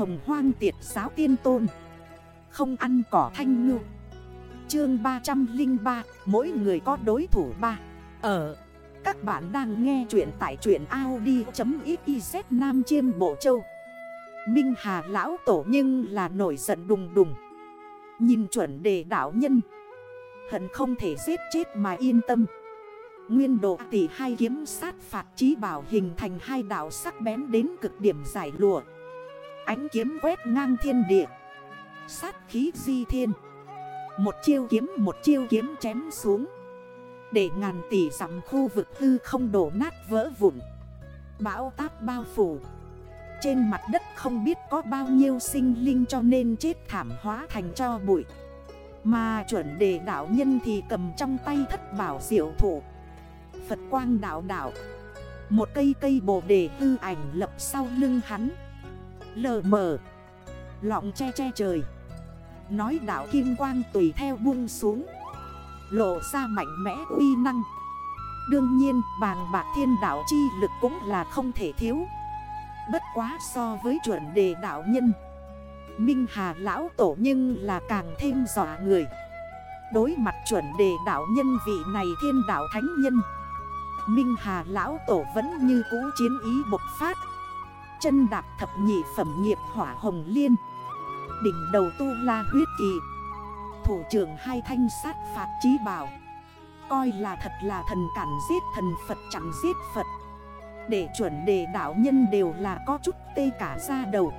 hồng hoang tiệt giáo tiên tôn. Không ăn cỏ thanh ngư. Chương 303 Mỗi người có đối thủ ba. Ở Các bạn đang nghe chuyện tại chuyện Audi.xyz Nam Chiêm Bộ Châu. Minh Hà lão tổ nhưng là nổi giận đùng đùng. Nhìn chuẩn đề đảo nhân. Hận không thể giết chết mà yên tâm. Nguyên độ tỷ hai kiếm sát phạt trí bảo hình thành hai đảo sắc bén đến cực điểm giải lụa. Ánh kiếm quét ngang thiên địa. Sát khí di thiên. Một chiêu kiếm, một chiêu kiếm chém xuống. Để ngàn tỷ dặm khu vực hư không đổ nát vỡ vụn. Bão táp bao phủ. Trên mặt đất không biết có bao nhiêu sinh linh cho nên chết thảm hóa thành cho bụi. Mà chuẩn đề đảo nhân thì cầm trong tay thất bảo diệu thủ. Phật quang đảo đảo Một cây cây bồ đề hư ảnh lập sau lưng hắn. Lờ mờ Lọng che che trời. Nói đảo kim quang tùy theo buông xuống. Lộ ra mạnh mẽ uy năng. Đương nhiên, bàng bạc thiên đảo chi lực cũng là không thể thiếu. Bất quá so với chuẩn đề đảo nhân. Minh Hà lão tổ nhưng là càng thêm dọa người. Đối mặt chuẩn đề đảo nhân vị này thiên đảo thánh nhân. Minh Hà lão tổ vẫn như cũ chiến ý bộc phát. Chân đạp thập nhị phẩm nghiệp hỏa hồng liên. Đỉnh đầu tu la huyết kỳ. Thủ trưởng hai thanh sát phạt trí bảo. Coi là thật là thần cản giết thần Phật chẳng giết Phật. Để chuẩn đề đạo nhân đều là có chút tê cả ra đầu.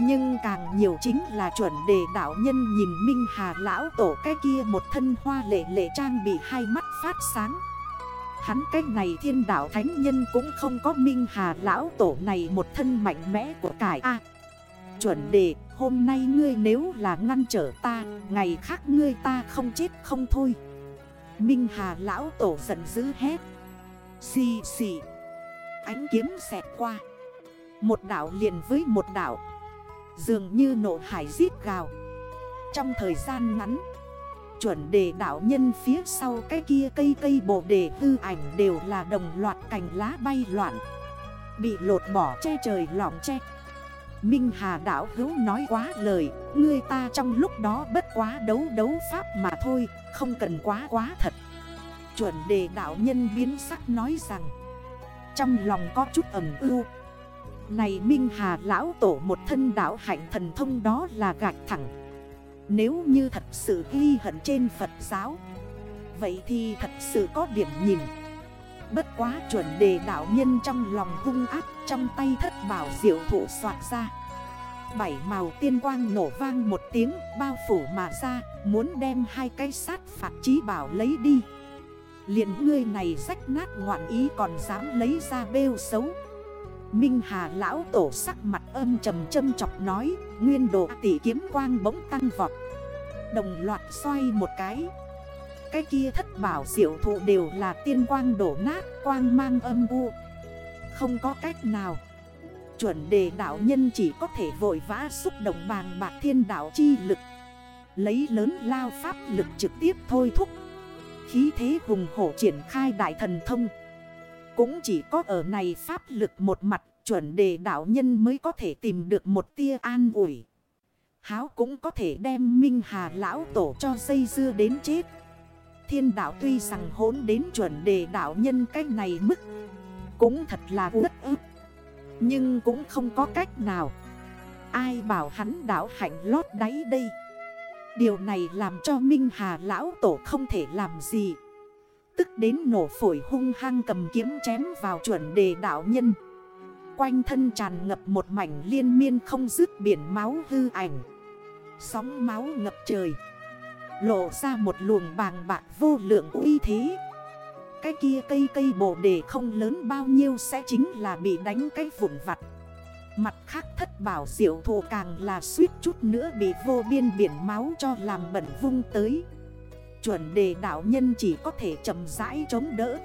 Nhưng càng nhiều chính là chuẩn đề đạo nhân nhìn Minh Hà lão tổ cái kia một thân hoa lệ lệ trang bị hai mắt phát sáng. Hắn cách này thiên đạo thánh nhân cũng không có minh hà lão tổ này một thân mạnh mẽ của cải A. Chuẩn đề, hôm nay ngươi nếu là ngăn trở ta, Ngày khác ngươi ta không chết không thôi. Minh hà lão tổ giận dữ hét. Xì xì. Ánh kiếm xẹt qua. Một đảo liền với một đảo. Dường như nộ hải giết gào. Trong thời gian ngắn chuẩn đề đạo nhân phía sau cái kia cây cây bồ đề hư ảnh đều là đồng loạt cành lá bay loạn, Bị lột bỏ che trời lỏng che. Minh Hà đảo hữu nói quá lời, Ngươi ta trong lúc đó bất quá đấu đấu pháp mà thôi, Không cần quá quá thật. Chuẩn đề đạo nhân biến sắc nói rằng, Trong lòng có chút ẩm ưu. Này Minh Hà lão tổ một thân đảo hạnh thần thông đó là gạch thẳng nếu như thật sự ghi hận trên Phật giáo, Vậy thì thật sự có điểm nhìn. Bất quá chuẩn đề đạo nhân trong lòng hung ác, Trong tay thất bảo diệu thủ soạn ra. Bảy màu tiên quang nổ vang một tiếng, Bao phủ mà ra, Muốn đem hai cái sát phạt trí bảo lấy đi. Liền ngươi này rách nát ngoạn ý còn dám lấy ra bêu xấu. Minh Hà lão tổ sắc mặt âm trầm châm chọc nói, Nguyên độ tỷ kiếm quang bỗng tăng vọt. Đồng loạt xoay một cái. Cái kia thất bảo diệu thụ đều là tiên quang đổ nát, Quang mang âm u. Không có cách nào. Chuẩn đề đạo nhân chỉ có thể vội vã xúc động bàng bạc thiên đạo chi lực. Lấy lớn lao pháp lực trực tiếp thôi thúc. Khí thế hùng hổ triển khai đại thần thông. Cũng chỉ có ở này pháp lực một mặt, chuẩn đề đạo nhân mới có thể tìm được một tia an ủi. Háo cũng có thể đem Minh Hà lão tổ cho dây dưa đến chết. Thiên đạo tuy rằng hốn đến chuẩn đề đạo nhân cách này mức. Cũng thật là rất ức. Nhưng cũng không có cách nào. Ai bảo hắn đạo hạnh lót đáy đây. Điều này làm cho Minh Hà lão tổ không thể làm gì. Tức đến nổ phổi hung hăng cầm kiếm chém vào chuẩn đề đạo nhân. Quanh thân tràn ngập một mảnh liên miên không dứt biển máu hư ảnh Sóng máu ngập trời. Lộ ra một luồng bàng bạc vô lượng uy thế. Cái kia cây cây bồ đề không lớn bao nhiêu sẽ chính là bị đánh cái vụn vặt. Mặt khác thất bảo diệu thù càng là suýt chút nữa bị vô biên biển máu cho làm bẩn vung tới. Chuẩn đề đạo nhân chỉ có thể chậm rãi chống đỡ.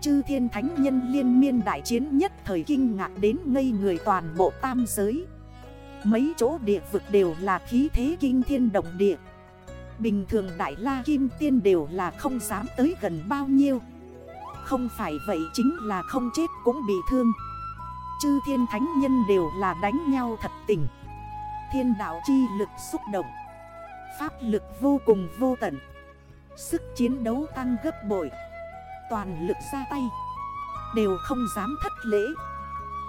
Chư thiên thánh nhân liên miên đại chiến nhất thời kinh ngạc đến ngây người toàn bộ tam giới. Mấy chỗ địa vực đều là khí thế kinh thiên động địa. Bình thường đại la kim tiên đều là không dám tới gần bao nhiêu. Không phải vậy chính là không chết cũng bị thương. Chư thiên thánh nhân đều là đánh nhau thật tình. Thiên đạo chi lực xúc động. Pháp lực vô cùng vô tận. Sức chiến đấu tăng gấp bội. Toàn lực ra tay. Đều không dám thất lễ.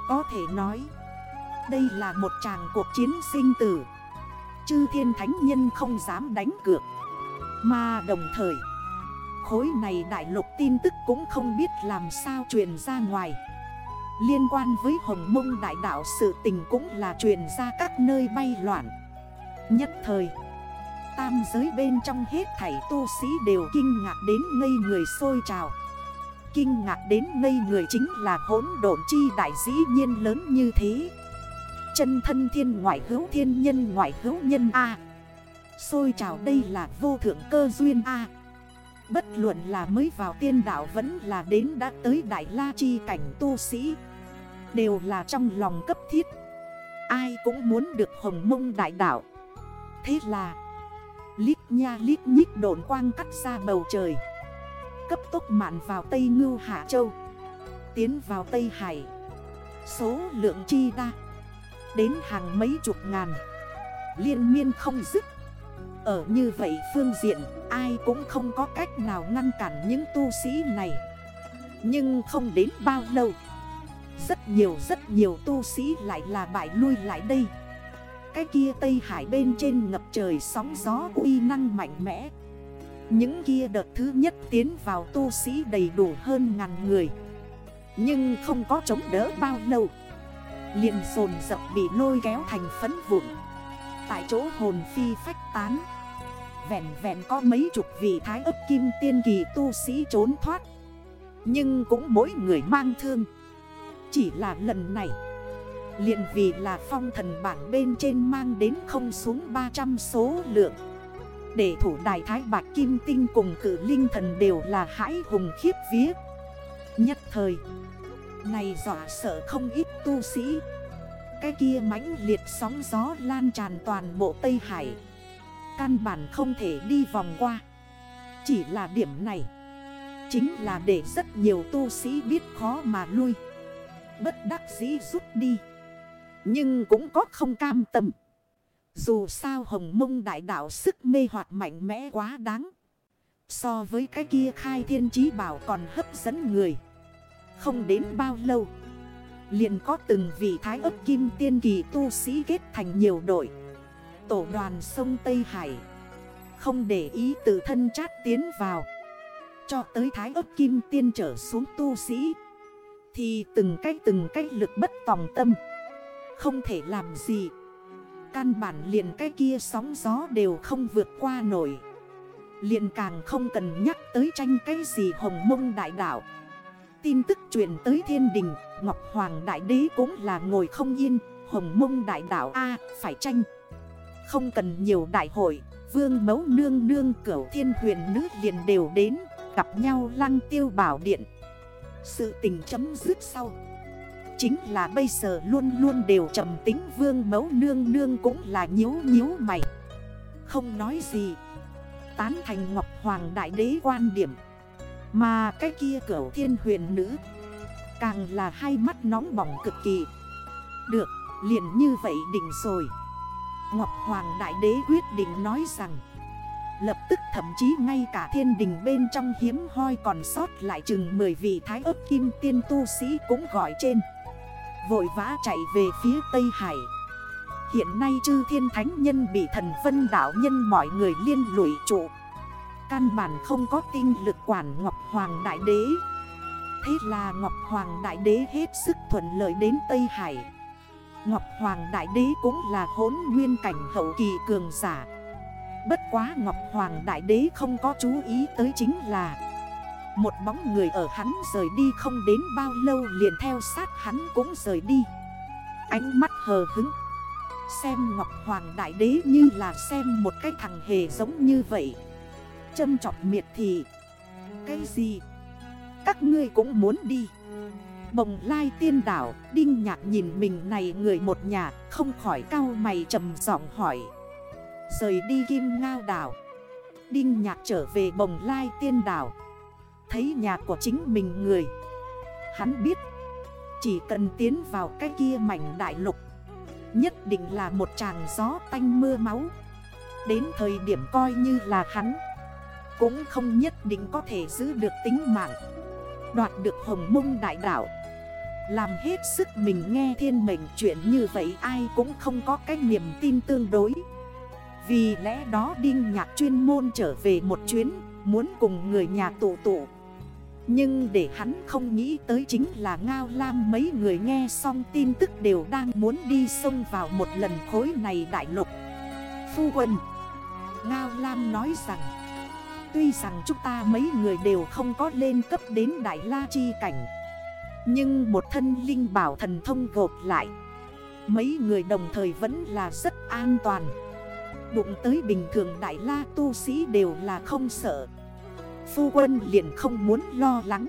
Có thể nói đây là một tràng cuộc chiến sinh tử. Chư thiên thánh nhân không dám đánh cược. Mà đồng thời, Khối này đại lục tin tức cũng không biết làm sao truyền ra ngoài. Liên quan với hồng mông đại đạo sự tình cũng là truyền ra các nơi bay loạn. Nhất thời, Tam giới bên trong hết thảy tu sĩ đều kinh ngạc đến ngây người sôi trào. Kinh ngạc đến ngây người chính là hỗn độn chi đại dĩ nhiên lớn như thế. Chân thân thiên ngoại hữu thiên nhân ngoại hữu nhân A. Xôi trào đây là vô thượng cơ duyên A. Bất luận là mới vào tiên đạo vẫn là đến đã tới đại la chi cảnh tu sĩ, Đều là trong lòng cấp thiết. Ai cũng muốn được hồng mông đại đạo. Thế là, Lít nha lít nhít độn quang cắt ra bầu trời. Cấp tốc mạn vào Tây Ngưu Hạ Châu, Tiến vào Tây Hải. Số lượng chi đa Đến hàng mấy chục ngàn. Liên miên không dứt. Ở như vậy phương diện, Ai cũng không có cách nào ngăn cản những tu sĩ này. Nhưng không đến bao lâu, Rất nhiều rất nhiều tu sĩ lại là bại lui lại đây. Cái kia Tây Hải bên trên ngập trời sóng gió uy năng mạnh mẽ. Những kia đợt thứ nhất tiến vào tu sĩ đầy đủ hơn ngàn người. Nhưng không có chống đỡ bao lâu liền dồn dập bị lôi kéo thành phấn vụn. Tại chỗ hồn phi phách tán. Vẹn vẹn có mấy chục vị thái ấp kim tiên kỳ tu sĩ trốn thoát. Nhưng cũng mỗi người mang thương. Chỉ là lần này, liền vì là phong thần bảng bên trên mang đến không xuống 300 số lượng. Để thủ đài thái bạc kim tinh cùng cử linh thần đều là hãi hùng khiếp vía. Nhất thời này dọa sợ không ít tu sĩ. Cái kia mãnh liệt sóng gió lan tràn toàn bộ Tây Hải. Căn bản không thể đi vòng qua. Chỉ là điểm này. Chính là để rất nhiều tu sĩ biết khó mà lui. Bất đắc dĩ rút đi. Nhưng cũng có không cam tâm. Dù sao hồng mông đại đạo sức mê hoặc mạnh mẽ quá đáng. So với cái kia khai thiên chí bảo còn hấp dẫn người không đến bao lâu. Liền có từng vị thái ấp kim tiên kỳ tu sĩ kết thành nhiều đội. Tổ đoàn sông Tây Hải. Không để ý tự thân chát tiến vào. Cho tới thái ấp kim tiên trở xuống tu sĩ. Thì từng cách từng cách lực bất tòng tâm. Không thể làm gì. Căn bản liền cái kia sóng gió đều không vượt qua nổi. Liền càng không cần nhắc tới tranh cái gì hồng mông đại đạo. Tin tức truyền tới thiên đình, Ngọc Hoàng Đại Đế cũng là ngồi không yên, Hồng mông đại đảo A, phải tranh. Không cần nhiều đại hội, Vương mấu nương nương, cửu thiên huyền nữ liền đều đến, Gặp nhau lăng tiêu bảo điện. Sự tình chấm dứt sau. Chính là bây giờ luôn luôn đều trầm tính vương mấu nương nương cũng là nhíu nhíu mày. Không nói gì. Tán thành Ngọc Hoàng Đại Đế quan điểm mà cái kia cửu thiên huyền nữ Càng là hai mắt nóng bỏng cực kỳ. Được, liền như vậy định rồi. Ngọc Hoàng Đại Đế quyết định nói rằng Lập tức thậm chí ngay cả thiên đình bên trong hiếm hoi còn sót lại chừng 10 vị thái ấp kim tiên tu sĩ cũng gọi trên. Vội vã chạy về phía Tây Hải. Hiện nay chư thiên thánh nhân bị thần vân đảo nhân mọi người liên lụy trụ. Căn bản không có tinh lực quản Ngọc Hoàng Đại Đế. Thế là Ngọc Hoàng Đại Đế hết sức thuận lợi đến Tây Hải. Ngọc Hoàng Đại Đế cũng là hốn nguyên cảnh hậu kỳ cường giả. Bất quá Ngọc Hoàng Đại Đế không có chú ý tới chính là Một bóng người ở hắn rời đi không đến bao lâu liền theo sát hắn cũng rời đi. Ánh mắt hờ hứng Xem Ngọc Hoàng Đại Đế như là xem một cái thằng hề giống như vậy. Châm chọc miệt thị. Cái gì? Các ngươi cũng muốn đi. Bồng lai tiên đảo, Đinh nhạc nhìn mình này người một nhà, Không khỏi cao mày trầm giọng hỏi. Rời đi kim ngao đảo. Đinh nhạc trở về bồng lai tiên đảo. Thấy nhà của chính mình người. Hắn biết, Chỉ cần tiến vào cái kia mảnh đại lục, Nhất định là một tràng gió tanh mưa máu. Đến thời điểm coi như là hắn cũng không nhất định có thể giữ được tính mạng. Đoạt được hồng mông đại đảo Làm hết sức mình nghe thiên mệnh chuyện như vậy ai cũng không có cái niềm tin tương đối. Vì lẽ đó Đinh Nhạc chuyên môn trở về một chuyến, Muốn cùng người nhà tụ tụ. Nhưng để hắn không nghĩ tới chính là Ngao Lam mấy người nghe xong tin tức đều đang muốn đi xông vào một lần khối này đại lục. Phu quân, Ngao Lam nói rằng Tuy rằng chúng ta mấy người đều không có lên cấp đến Đại La Chi Cảnh, Nhưng một thân linh bảo thần thông gộp lại, Mấy người đồng thời vẫn là rất an toàn. Đụng tới bình thường Đại La tu sĩ đều là không sợ. Phu quân liền không muốn lo lắng.